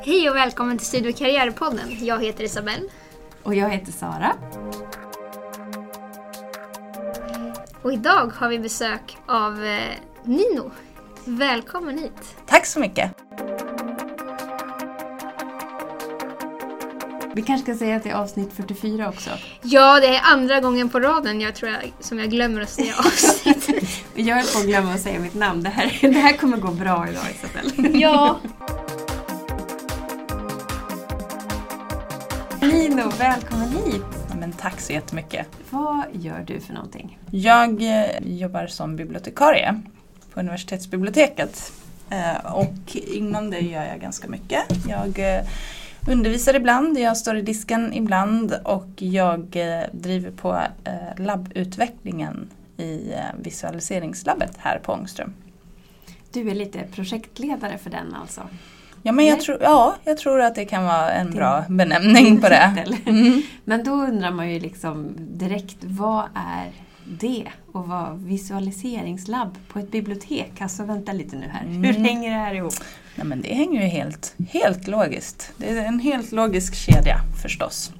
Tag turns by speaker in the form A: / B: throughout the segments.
A: Hej och välkommen till Studio Karriärpodden. Jag heter Isabelle.
B: Och jag heter Sara.
A: Och idag har vi besök av eh, Nino. Välkommen hit.
C: Tack så mycket.
B: Vi kanske ska säga att det är avsnitt 44 också.
A: Ja, det är andra gången på raden jag tror jag, som jag glömmer att säga avsnitt.
B: Jag höll på att glömma att säga mitt namn. Det här, det här kommer gå bra idag Isabelle.
A: ja.
B: Nino, välkommen hit.
C: Men tack så jättemycket.
B: Vad gör du för någonting?
C: Jag eh, jobbar som bibliotekarie på universitetsbiblioteket. Eh, och inom det gör jag ganska mycket. Jag eh, undervisar ibland, jag står i disken ibland och jag eh, driver på eh, labbutvecklingen i eh, visualiseringslabbet här på Ångström.
B: Du är lite projektledare för den alltså?
C: Ja, men jag, tror, ja, jag tror att det kan vara en bra benämning på det. Mm.
B: Men då undrar man ju liksom direkt, vad är det att vara visualiseringslabb på ett bibliotek? Alltså vänta lite nu här, hur
C: Mm.
B: hänger det här ihop?
C: Nej, men det hänger ju helt, helt logiskt. Det är en helt logisk kedja förstås.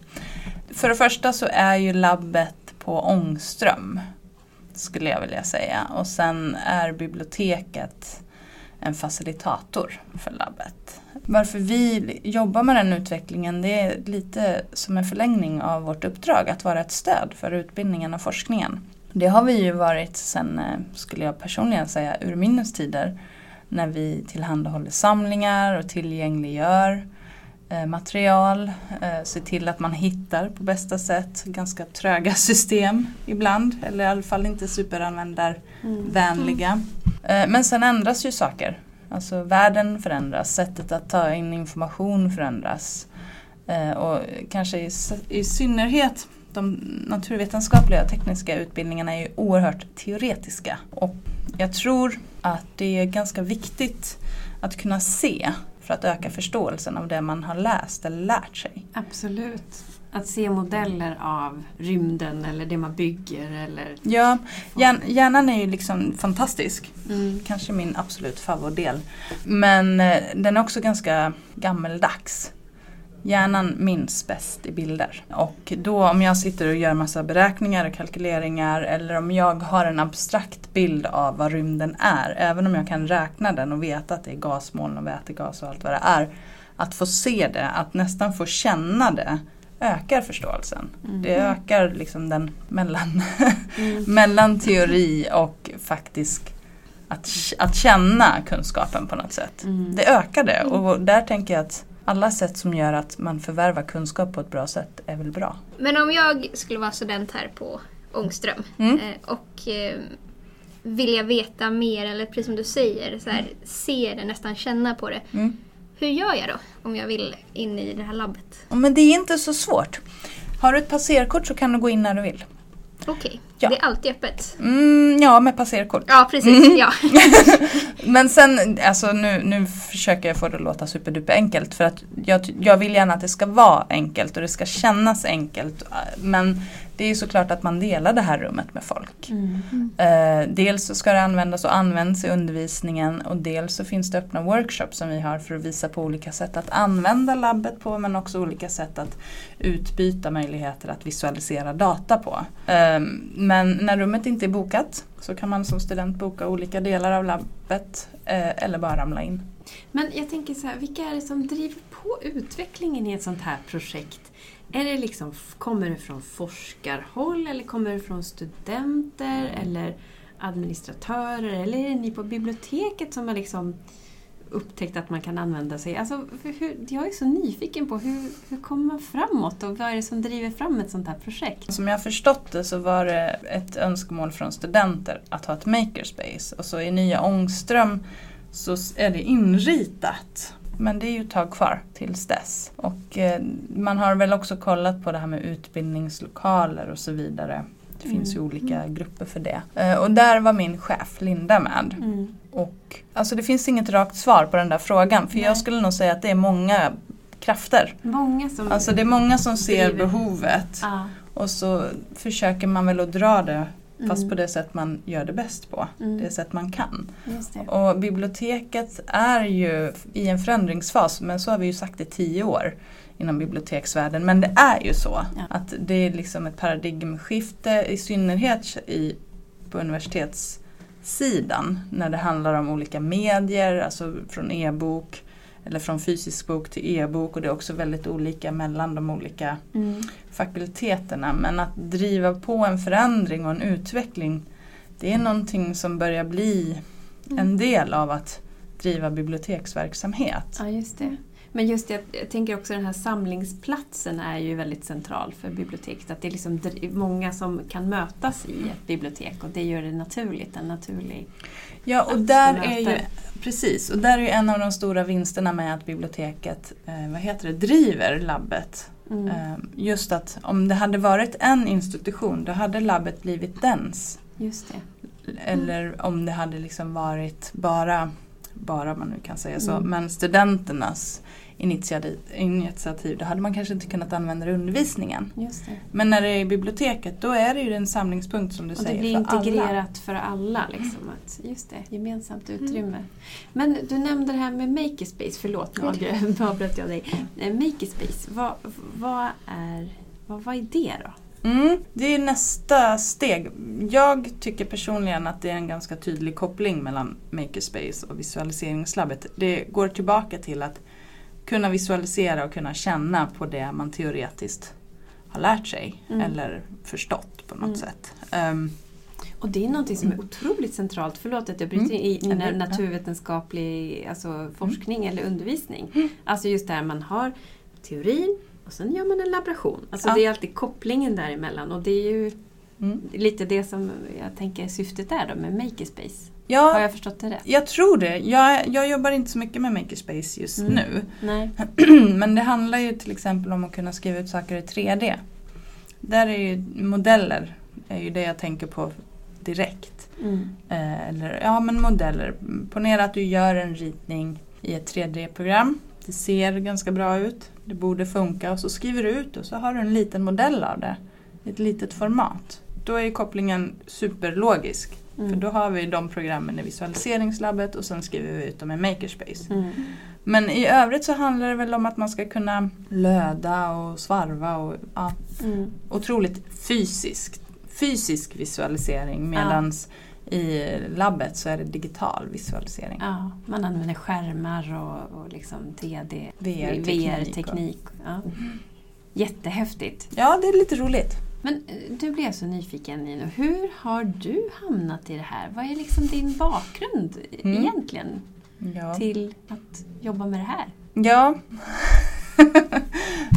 C: För det första så är ju labbet på Ångström, skulle jag vilja säga. Och sen är biblioteket en facilitator för labbet. Varför vi jobbar med den utvecklingen det är lite som en förlängning av vårt uppdrag att vara ett stöd för utbildningen och forskningen. Det har vi ju varit sen, eh, skulle jag personligen säga, urminnes tider när vi tillhandahåller samlingar och tillgängliggör eh, material, eh, ser till att man hittar på bästa sätt ganska tröga system ibland, eller i alla fall inte superanvändarvänliga. Eh, Men sen ändras ju saker. Alltså världen förändras, sättet att ta in information förändras. Och kanske i synnerhet de naturvetenskapliga och tekniska utbildningarna är ju oerhört teoretiska. Och jag tror att det är ganska viktigt att kunna se för att öka förståelsen av det man har läst eller lärt sig.
B: Absolut. Att se modeller av rymden eller det man bygger eller...
C: Ja, hjärn, hjärnan är ju liksom fantastisk.
B: Mm.
C: Kanske min absolut favoritdel. Men eh, den är också ganska gammeldags. Hjärnan minns bäst i bilder. Och då om jag sitter och gör massa beräkningar och kalkyleringar eller om jag har en abstrakt bild av vad rymden är, även om jag kan räkna den och veta att det är gasmoln och vätegas och allt vad det är. Att få se det, att nästan få känna det ökar förståelsen.
B: Mm.
C: Det ökar liksom den mellan,
B: Mm.
C: mellan teori och faktisk att, att känna kunskapen på något sätt.
B: Mm.
C: Det ökar det och där tänker jag att alla sätt som gör att man förvärvar kunskap på ett bra sätt är väl bra.
A: Men om jag skulle vara student här på Ångström
C: Mm.
A: eh, och eh, vilja veta mer, eller precis som du säger, så här, se det, nästan känna på det.
C: Mm.
A: Hur gör jag då om jag vill in i det här labbet?
C: Men det är inte så svårt. Har du ett passerkort så kan du gå in när du vill.
A: Okej,
C: Ja.
A: det är alltid öppet.
C: Mm, ja, med passerkort.
A: Ja, precis.
C: Mm.
A: Ja.
C: Men sen, alltså nu, nu försöker jag få det att låta superduper enkelt för att jag, jag vill gärna att det ska vara enkelt och det ska kännas enkelt. Men det är ju såklart att man delar det här rummet med folk.
B: Mm.
C: Eh, dels så ska det användas och används i undervisningen och dels så finns det öppna workshops som vi har för att visa på olika sätt att använda labbet på men också olika sätt att utbyta möjligheter att visualisera data på. Eh, men när rummet inte är bokat så kan man som student boka olika delar av labbet eh, eller bara ramla in.
B: Men jag tänker så här, vilka är det som driver på utvecklingen i ett sånt här projekt? Är det liksom, kommer det från forskarhåll eller kommer det från studenter eller administratörer eller är det ni på biblioteket som har liksom upptäckt att man kan använda sig? Alltså, hur, jag är så nyfiken på hur, hur kommer man framåt och vad är det som driver fram ett sånt här projekt?
C: Som jag har förstått det så var det ett önskemål från studenter att ha ett makerspace och så i nya Ångström så är det inritat. Men det är ju ett tag kvar tills dess. Och eh, man har väl också kollat på det här med utbildningslokaler och så vidare. Det finns ju
B: Mm.
C: olika grupper för det. Eh, och där var min chef Linda med.
B: Mm.
C: Och, alltså det finns inget rakt svar på den där frågan för
B: Nej.
C: jag skulle nog säga att det är många krafter.
B: Många som...
C: Alltså det är många som ser behovet
B: Ja.
C: och så försöker man väl att dra det Fast
B: Mm.
C: på det sätt man gör det bäst på.
B: Mm.
C: Det sätt man kan. Och biblioteket är ju i en förändringsfas, men så har vi ju sagt i tio år inom biblioteksvärlden. Men det är ju så
B: Ja.
C: att det är liksom ett paradigmskifte i synnerhet i, på universitetssidan när det handlar om olika medier, alltså från e-bok eller från fysisk bok till e-bok och det är också väldigt olika mellan de olika
B: Mm.
C: fakulteterna. Men att driva på en förändring och en utveckling det är någonting som börjar bli en del av att driva biblioteksverksamhet.
B: Ja, just det. Men just det, jag- jag tänker också den här samlingsplatsen är ju väldigt central för biblioteket. Att det är liksom många som kan mötas i ett bibliotek och det gör det naturligt, en naturlig...
C: Ja, och där är ju, precis, och där är ju en av de stora vinsterna med att biblioteket eh, vad heter det, driver labbet.
B: Mm.
C: Eh, just att om det hade varit en institution då hade labbet blivit dens.
B: Just det.
C: Eller om det hade liksom varit bara, bara man nu kan säga så,
B: Mm.
C: men studenternas initiativ, då hade man kanske inte kunnat använda det i undervisningen.
B: Just det.
C: Men när det är i biblioteket då är det ju en samlingspunkt som du
B: Och det
C: säger
B: blir
C: för alla.
B: integrerat för alla. Liksom, att, just det, gemensamt utrymme. Men du nämnde det här med Makerspace, förlåt nu avbröt- jag dig. Eh, Makerspace, vad, vad, är, vad, vad är det då?
C: Mm, det är nästa steg. Jag tycker personligen att det är en ganska tydlig koppling mellan Makerspace och visualiseringslabbet. Det går tillbaka till att kunna visualisera och kunna känna på det man teoretiskt har lärt sig
B: Mm.
C: eller förstått på något
B: Mm.
C: sätt. Ehm,
B: Och det är någonting som är otroligt centralt, förlåt att jag bryter
C: Mm.
B: in, i när
C: det- ja.
B: naturvetenskaplig alltså, forskning eller undervisning.
C: Mm.
B: Alltså just där man har teorin och sen gör man en laboration. Alltså
C: Ja.
B: det är alltid kopplingen däremellan och det är ju
C: mm.
B: lite det som jag tänker syftet är då med Makerspace. Har
C: Ja,
B: jag förstått det rätt?
C: jag tror det. Jag, jag jobbar inte så mycket med Makerspace just
B: Mm.
C: nu.
B: Nej.
C: Men det handlar ju till exempel om att kunna skriva ut saker i 3D. Där är ju modeller, är ju det jag tänker på direkt.
B: Mm.
C: Eh, eller ja men modeller. Ponera att du gör en ritning i ett 3D-program. Det ser ganska bra ut. Det borde funka och så skriver du ut och så har du en liten modell av det. I ett litet format. Då är kopplingen superlogisk.
B: Mm.
C: För då har vi de programmen i visualiseringslabbet och sen skriver vi ut dem i Makerspace.
B: Mm.
C: Men i övrigt så handlar det väl om att man ska kunna löda och svarva och ja,
B: Mm.
C: otroligt fysiskt, fysisk visualisering medans i labbet så är det digital visualisering.
B: Ja, man använder skärmar och, och liksom 3D,
C: VR-teknik
B: VR-teknik. Ja. Jättehäftigt.
C: Ja, det är lite roligt.
B: Men eh, du blev så nyfiken Nino. Hur har du hamnat i det här? Vad är liksom din bakgrund
C: Mm.
B: egentligen
C: Ja.
B: till att jobba med det här?
C: ja.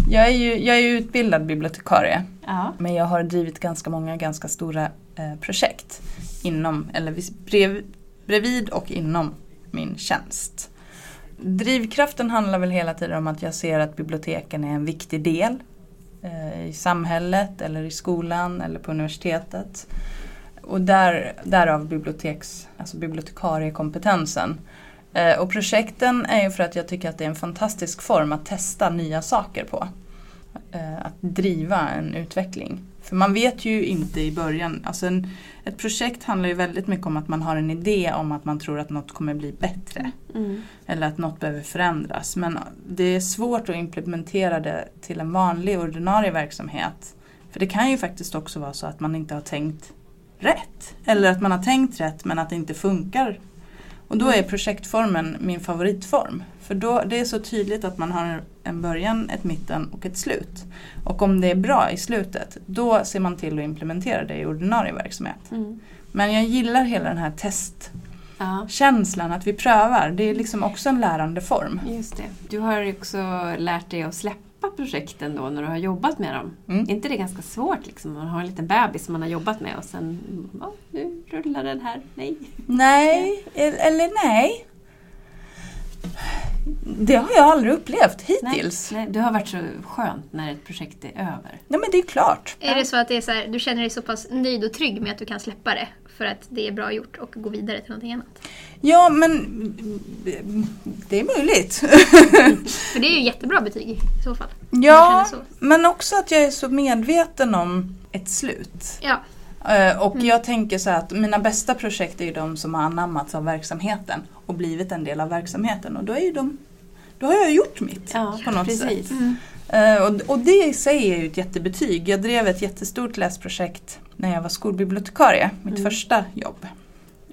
C: jag, är ju, jag är utbildad bibliotekarie
B: Ja.
C: men jag har drivit ganska många ganska stora eh, projekt inom, eller brev, bredvid och inom min tjänst. Drivkraften handlar väl hela tiden om att jag ser att biblioteken är en viktig del eh, i samhället eller i skolan eller på universitetet. Och där, därav biblioteks, alltså bibliotekariekompetensen. Eh, och projekten är ju för att jag tycker att det är en fantastisk form att testa nya saker på. Eh, att driva en utveckling. För man vet ju inte i början, alltså en, ett projekt handlar ju väldigt mycket om att man har en idé om att man tror att något kommer bli bättre.
B: Mm.
C: Eller att något behöver förändras. Men det är svårt att implementera det till en vanlig ordinarie verksamhet. För det kan ju faktiskt också vara så att man inte har tänkt rätt. Eller att man har tänkt rätt men att det inte funkar. Och då är projektformen min favoritform. För då, det är så tydligt att man har en början, ett mitten och ett slut. Och om det är bra i slutet, då ser man till att implementera det i ordinarie verksamhet.
B: Mm.
C: Men jag gillar hela den här test
B: Ja,
C: känslan att vi prövar, det är liksom också en lärande form.
B: just det. Du har också lärt dig att släppa projekten då när du har jobbat med dem.
C: Mm.
B: Är inte det ganska svårt liksom? Man har en liten bebis som man har jobbat med och sen, ja, nu rullar den här. Nej.
C: Nej, eller nej. Det har jag aldrig upplevt hittills.
B: Nej, nej, det har varit så skönt när ett projekt är över.
C: Nej men det är klart.
A: Är det så att det är så här, du känner dig så pass nöjd och trygg med att du kan släppa det för att det är bra gjort och gå vidare till någonting annat?
C: Ja men det är möjligt.
A: För det är ju jättebra betyg i så fall.
C: ja,
A: så.
C: men också att jag är så medveten om ett slut.
A: Ja,
C: Eh, Och jag tänker så här att mina bästa projekt är ju de som har anammats av verksamheten och blivit en del av verksamheten och då är ju de då har jag gjort mitt
B: Ja,
C: på något sätt.
B: precis.
A: Mm.
C: Eh, och, och det i sig är ju ett jättebetyg. Jag drev ett jättestort läsprojekt när jag var skolbibliotekarie, mitt
B: Mm.
C: första jobb.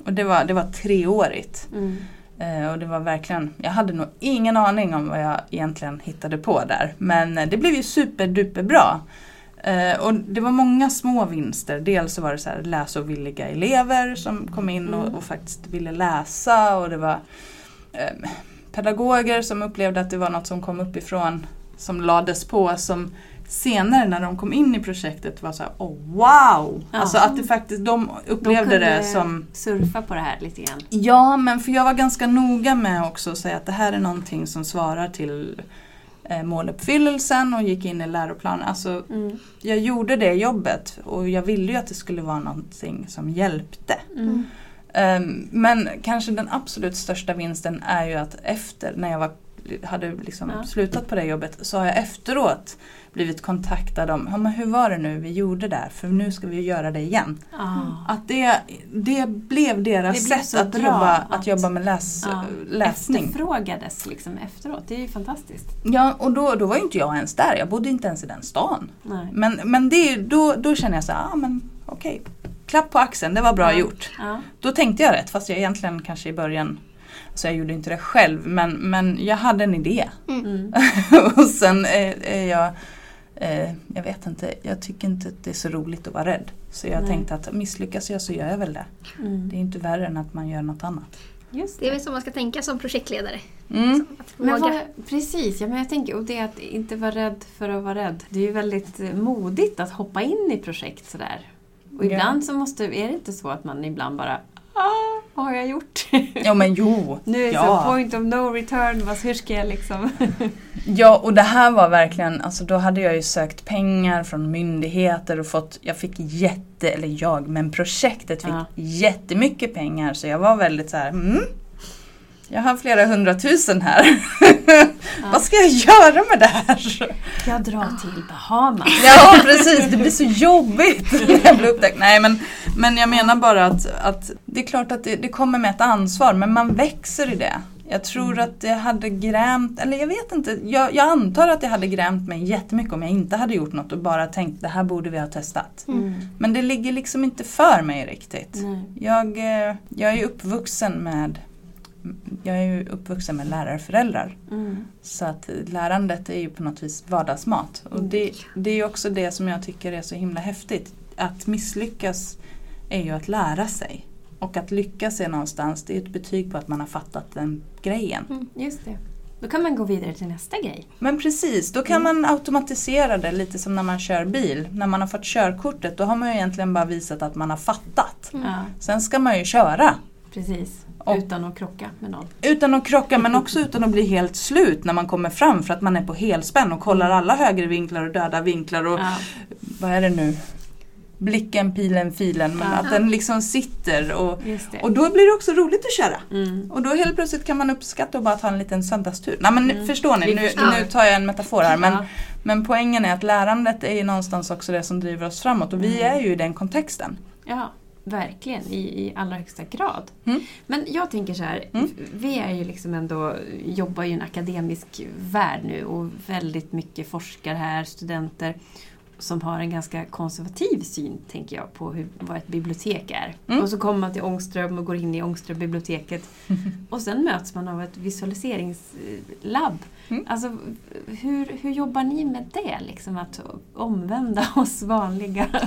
C: Och det var, det var treårigt.
B: Mm.
C: Eh, och det var verkligen, jag hade nog ingen aning om vad jag egentligen hittade på där. Men det blev ju superduper bra. Eh, och det var många små vinster. Dels så var det så här läsovilliga elever som kom in och,
B: Mm.
C: och faktiskt ville läsa. Och det var eh, pedagoger som upplevde att det var något som kom uppifrån som lades på som senare när de kom in i projektet var så här, oh wow!
B: Ja.
C: Alltså att det faktiskt, de upplevde
B: De
C: det som
B: surfa på det här lite grann.
C: Ja, men för jag var ganska noga med också att säga att det här är någonting som svarar till måluppfyllelsen och gick in i läroplanen. Alltså,
B: Mm.
C: jag gjorde det jobbet och jag ville ju att det skulle vara någonting som hjälpte.
B: Mm.
C: Ehm, men kanske den absolut största vinsten är ju att efter, när jag var, hade liksom
B: Ja.
C: slutat på det jobbet, så har jag efteråt blivit kontaktad om, ja, men hur var det nu vi gjorde där? För nu ska vi göra det igen.
B: Ah.
C: Att det, det blev deras
B: Det blev
C: sätt att, jobba, att,
B: att-
C: jobba med läs,
B: Ja,
C: läsning.
B: Efterfrågades liksom efteråt. Det är ju fantastiskt.
C: Ja, och då, då var ju inte jag ens där. Jag bodde inte ens i den stan.
B: Nej.
C: Men, men det, då, då känner jag så här, ah, men okej. Klapp på axeln, det var bra
B: Ja.
C: gjort.
B: Ja.
C: Då tänkte jag rätt, fast jag egentligen kanske i början Alltså jag gjorde inte det själv, men, men jag hade en idé.
B: Mm.
C: och sen är, är jag eh, Jag vet inte, jag tycker inte att det är så roligt att vara rädd. Så jag
B: Nej.
C: tänkte att misslyckas jag så gör jag väl det.
B: Mm.
C: Det är inte värre än att man gör något annat.
B: Just
A: Det är
B: det.
A: väl så man ska tänka som projektledare.
C: Mm.
A: Att
B: Men vad, precis, ja, men jag tänker, och det att inte vara rädd för att vara rädd. Det är ju väldigt eh, modigt att hoppa in i projekt sådär. Och
C: Ja.
B: ibland så måste, är det inte så att man ibland bara ah, vad har jag gjort?
C: Ja men jo,
B: nu är det
C: ja.
B: så point of no return, vad, hur ska jag liksom...
C: Ja, och det här var verkligen, alltså då hade jag ju sökt pengar från myndigheter och fått, jag fick jätte, eller jag, men projektet fick
B: Ja.
C: jättemycket pengar så jag var väldigt så här, mm, jag har flera hundratusen här. Vad ska jag göra med det här?
B: jag drar till Bahamas.
C: Ja precis, det blir så jobbigt när jag blir upptäckt. Nej men, men jag menar bara att, att det är klart att det, det kommer med ett ansvar men man växer i det. Jag tror att det hade grämt, eller jag vet inte, jag, jag antar att det hade grämt mig jättemycket om jag inte hade gjort något och bara tänkt det här borde vi ha testat.
B: Mm.
C: Men det ligger liksom inte för mig riktigt.
B: Nej.
C: Jag, eh, jag är uppvuxen med jag är ju uppvuxen med lärarföräldrar.
B: Mm.
C: Så att lärandet är ju på något vis vardagsmat. Och det, det är ju också det som jag tycker är så himla häftigt. Att misslyckas är ju att lära sig. Och att lyckas är någonstans, det är ett betyg på att man har fattat den grejen.
B: Just det. Då kan man gå vidare till nästa grej.
C: Men precis, då kan man automatisera det lite som när man kör bil. När man har fått körkortet då har man ju egentligen bara visat att man har fattat.
B: Ja,
C: Sen ska man ju köra.
B: precis.
C: Och-
B: Utan att krocka med någon.
C: Utan att krocka men också utan att bli helt slut när man kommer fram för att man är på helspänn och kollar alla högre vinklar och döda vinklar och
B: Ja.
C: vad är det nu? Blicken, pilen, filen. Men att den liksom sitter och, och då blir det också roligt att köra.
B: Mm.
C: Och då helt plötsligt kan man uppskatta att bara ta en liten söndagstur. Nej men
B: Mm.
C: förstår ni, nu, nu tar jag en metafor här. Men,
B: Ja.
C: men poängen är att lärandet är ju någonstans också det som driver oss framåt och vi
B: Mm.
C: är ju i den kontexten.
B: Ja, verkligen. I, I allra högsta grad.
C: Mm.
B: Men jag tänker så här,
C: Mm.
B: vi är ju liksom ändå, jobbar i en akademisk värld nu och väldigt mycket forskare här, studenter som har en ganska konservativ syn, tänker jag, på hur, vad ett bibliotek är.
C: Mm.
B: Och så kommer man till Ångström och går in i Ångströmbiblioteket och sen möts man av ett visualiseringslabb.
C: Mm.
B: Alltså, hur, hur jobbar ni med det? Liksom att omvända oss vanliga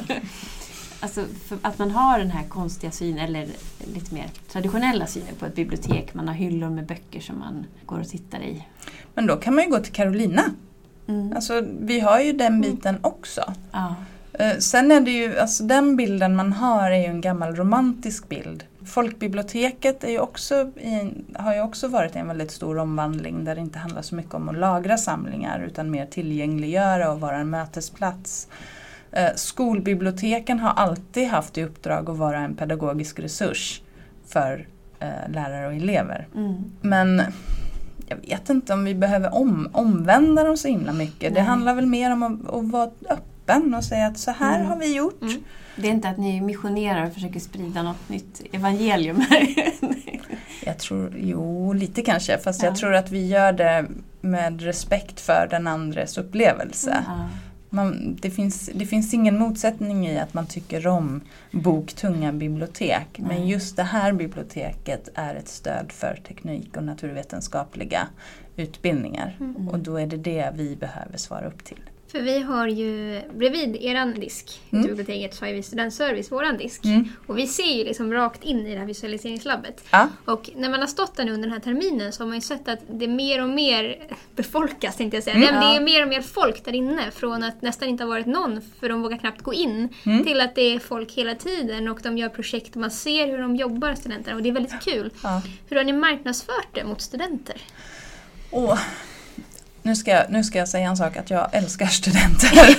B: Alltså att man har den här konstiga synen, eller lite mer traditionella synen på ett bibliotek. Man har hyllor med böcker som man går och tittar i.
C: Men då kan man ju gå till Carolina.
B: Mm.
C: Alltså vi har ju den biten också.
B: Ja.
C: Eh, Sen är det ju, alltså den bilden man har är ju en gammal romantisk bild. Folkbiblioteket är ju också i har ju också varit i en väldigt stor omvandling där det inte handlar så mycket om att lagra samlingar utan mer tillgängliggöra och vara en mötesplats. Eh, Skolbiblioteken har alltid haft i uppdrag att vara en pedagogisk resurs för eh, lärare och elever.
B: Mm.
C: Men jag vet inte om vi behöver om, omvända dem så himla mycket. Det
B: Nej.
C: handlar väl mer om att, att vara öppen öppen och säga att så här
B: Mm.
C: har vi gjort.
A: Mm.
B: Det är inte att ni missionerar och försöker sprida något nytt evangelium här.
C: Jag tror, jo lite kanske, fast
B: Ja.
C: jag tror att vi gör det med respekt för den andres upplevelse.
B: ja.
C: Man, det, finns, det finns ingen motsättning i att man tycker om boktunga bibliotek. Men
B: Nej.
C: just det här biblioteket är ett stöd för teknik och naturvetenskapliga utbildningar.
A: Mm.
C: Och då är det det vi behöver svara upp till.
A: För vi har ju bredvid eran disk
C: Mm.
A: i biblioteket så har vi studentservice, våran disk.
C: Mm.
A: Och vi ser ju liksom rakt in i det här visualiseringslabbet.
C: Ja.
A: Och när man har stått där nu under den här terminen så har man ju sett att det mer och mer befolkas tänkte jag säga.
C: Mm.
A: Det
B: Ja.
A: är mer och mer folk där inne. Från att nästan inte ha varit någon för de vågar knappt gå in.
C: Mm.
A: Till att det är folk hela tiden och de gör projekt och man ser hur de jobbar studenterna och det är väldigt kul.
C: Ja.
A: Hur har ni marknadsfört det mot studenter?
C: Åh, nu, ska jag, nu ska jag säga en sak, att jag älskar studenter.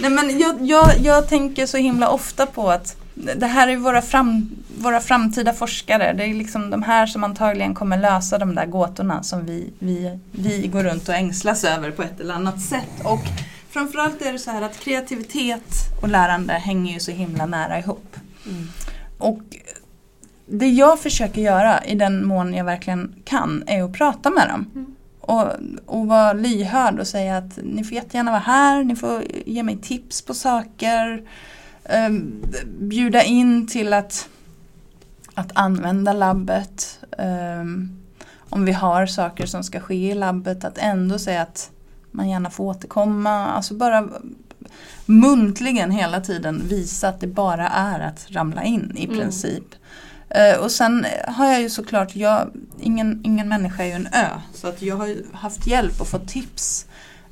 C: Nej, men jag, jag, jag tänker så himla ofta på att det här är våra, fram, våra framtida forskare. Det är liksom de här som antagligen kommer lösa de där gåtorna som vi, vi, vi går runt och ängslas över på ett eller annat sätt. Och framförallt är det så här att kreativitet och lärande hänger ju så himla nära ihop.
B: Mm.
C: Och det jag försöker göra i den mån jag verkligen kan är att prata med dem.
A: Mm.
C: Och, och vara lyhörd och säga att ni får jättegärna vara här, ni får ge mig tips på saker. Um, bjuda in till att, att använda labbet. Ehm, om vi har saker som ska ske i labbet, att ändå säga att man gärna får återkomma. Alltså bara muntligen hela tiden visa att det bara är att ramla in i
B: Mm.
C: princip. Eh, och sen har jag ju såklart, jag, ingen, ingen människa är ju en ö. Så att jag har ju haft hjälp och fått tips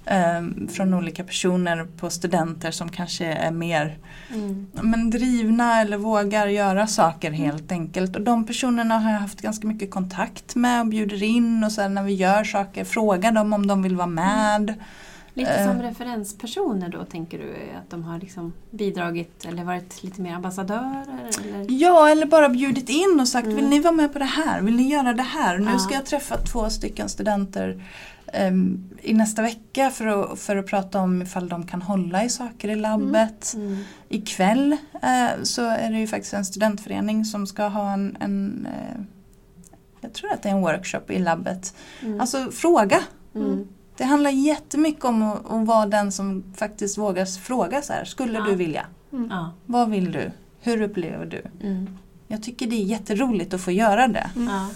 C: eh, från olika personer på studenter som kanske är mer
B: Mm.
C: men drivna eller vågar göra saker helt enkelt. Och de personerna har jag haft ganska mycket kontakt med och bjuder in och sen när vi gör saker frågar dem om de vill vara med.
B: Lite
C: Eh.
B: som referenspersoner då, tänker du? Att de har liksom bidragit eller varit lite mer ambassadörer? Eller?
C: Ja, eller bara bjudit in och sagt
B: Mm.
C: vill ni vara med på det här? Vill ni göra det här? Nu
B: Ja.
C: ska jag träffa två stycken studenter em, i nästa vecka för att, för att prata om ifall de kan hålla i saker i labbet.
B: Mm.
C: Ikväll eh, så är det ju faktiskt en studentförening som ska ha en, en eh, jag tror att det är en workshop i labbet.
B: Mm.
C: Alltså fråga.
B: mm.
C: Det handlar jättemycket om att, att vara den som faktiskt vågar fråga så här. Skulle
B: Ja.
C: du vilja?
A: Mm.
B: Ja.
C: Vad vill du? Hur upplever du?
B: Mm.
C: Jag tycker det är jätteroligt att få göra det.
A: Mm.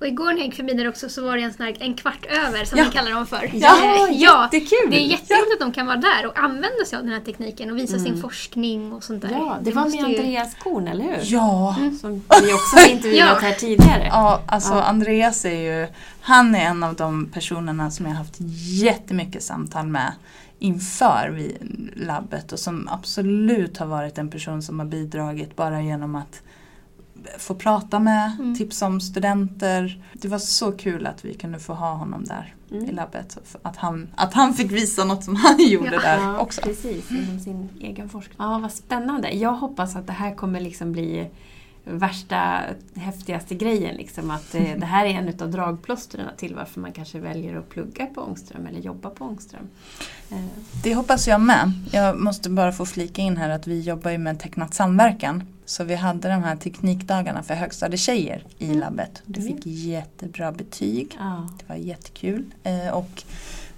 B: Ja.
A: Och igår när jag gick förbi där också så var det en sån här en kvart över som
C: Ja.
A: vi kallar dem för.
B: Ja,
A: Eh, ja.
B: jättekul!
A: Det är jätteroligt att de kan vara där och använda sig av den här tekniken och visa
B: Mm.
A: sin forskning och sånt där.
B: Ja, det var med
A: ju-
B: Andreas Korn, eller hur?
C: Ja,
B: Som vi också har intervjuat
A: Ja.
B: här tidigare.
C: ja alltså
B: Ja.
C: Andreas är ju, han är en av de personerna som jag har haft jättemycket samtal med inför vi labbet och som absolut har varit en person som har bidragit bara genom att få prata med,
A: Mm.
C: tipsa om studenter. Det var så kul att vi kunde få ha honom där i
B: Mm.
C: labbet. Att han, att han fick visa något som han gjorde
A: Ja.
C: där också.
B: precis. Inom sin egen forskning. Ja, vad spännande. Jag hoppas att det här kommer liksom bli värsta, häftigaste grejen. Liksom, att eh, det här är en av dragplåstren till varför man kanske väljer att plugga på Ångström eller jobba på Ångström. Eh,
C: Det hoppas jag med. Jag måste bara få flika in här att vi jobbar ju med tecknat samverkan. Så vi hade de här teknikdagarna för högstadietjejer i
A: Mm.
C: labbet. Det fick jättebra betyg.
B: ja.
C: Det var jättekul. Eh, och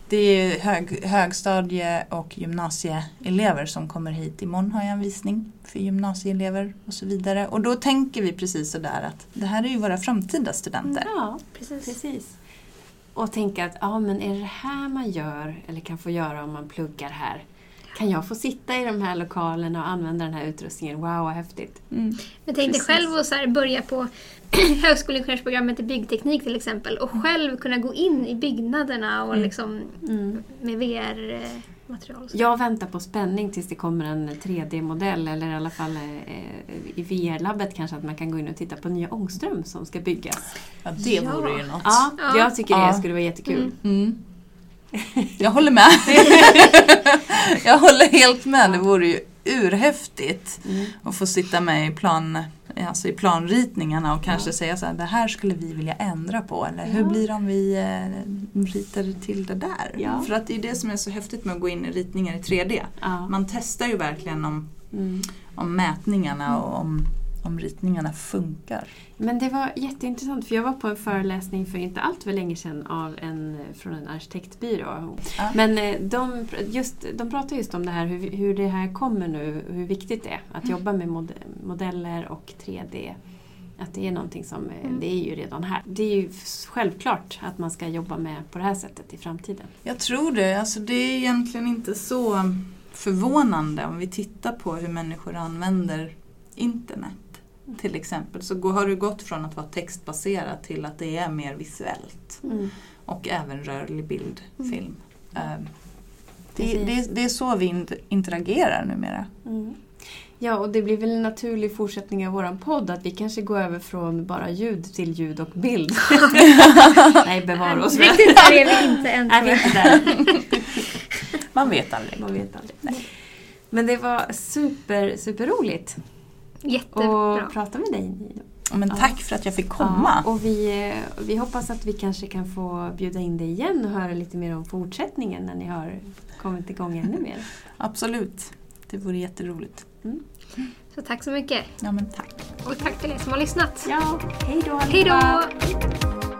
C: det är hög, högstadie och gymnasieelever som kommer hit. Imorgon har jag en visning för gymnasieelever och så vidare. Och då tänker vi precis sådär att det här är ju våra framtida studenter.
B: ja,
A: Precis.
B: precis. Och tänka att ja, men är det här man gör eller kan få göra om man pluggar här? Kan jag få sitta i de här lokalerna och använda den här utrustningen? Wow, vad häftigt!
C: Mm.
A: Jag tänkte
C: Precis.
A: själv att så här börja på högskoleingenjörsprogrammet i byggteknik till exempel och själv kunna gå in i byggnaderna och
C: Mm.
A: liksom med VR-material.
B: Jag väntar på spänning tills det kommer en 3D-modell eller i alla fall eh, i VR-labbet kanske att man kan gå in och titta på nya Ångström som ska byggas.
C: Ja, det
A: Ja.
C: vore ju något.
B: Ja,
A: Ja.
B: jag tycker det skulle vara jättekul.
A: Mm.
C: Mm. Jag håller med. jag håller helt med. Det vore ju urhäftigt
B: Mm.
C: att få sitta med i, plan, alltså i planritningarna och kanske
B: Ja.
C: säga så här, det här skulle vi vilja ändra på. Eller hur
B: Ja.
C: blir det om vi eh, ritar till det där?
B: Ja.
C: För att det är det som är så häftigt med att gå in i ritningar i 3D.
B: Ja.
C: Man testar ju verkligen om,
B: Mm.
C: om mätningarna och om, om ritningarna funkar.
B: Men det var jätteintressant för jag var på en föreläsning för inte allt för länge sedan av en, från en arkitektbyrå.
C: Ja.
B: Men eh, de, just, de pratar just om det här hur, hur det här kommer nu, hur viktigt det är att
C: Mm.
B: jobba med mod, modeller och 3D. Att det är någonting som, eh,
A: Mm.
B: det är ju redan här. Det är ju självklart att man ska jobba med på det här sättet i framtiden.
C: Jag tror det. Alltså det är egentligen inte så förvånande om vi tittar på hur människor använder internet. Till exempel så har det gått från att vara textbaserat till att det är mer visuellt.
B: Mm.
C: Och även rörlig bild,
A: Mm.
C: film. Eh, Det, det, det är så vi int- interagerar numera.
B: Mm. Ja, och det blir väl en naturlig fortsättning av vår podd att vi kanske går över från bara ljud till ljud och bild. Nej, bevara oss.
A: Riktigt där är vi inte än
B: Nej, vi inte där.
C: Man vet aldrig.
B: Man vet aldrig. Men det var super, superroligt.
A: Jättebra.
B: att prata med dig.
C: Men
B: Ja.
C: tack för att jag fick komma.
B: Ja, och vi, vi hoppas att vi kanske kan få bjuda in dig igen och höra lite mer om fortsättningen när ni har kommit igång ännu mer.
C: Absolut. Det vore jätteroligt.
A: Så tack så mycket.
C: Ja men tack.
A: Och tack till er som har lyssnat.
B: Ja, hej då
A: Hej
B: allihopa.
A: då!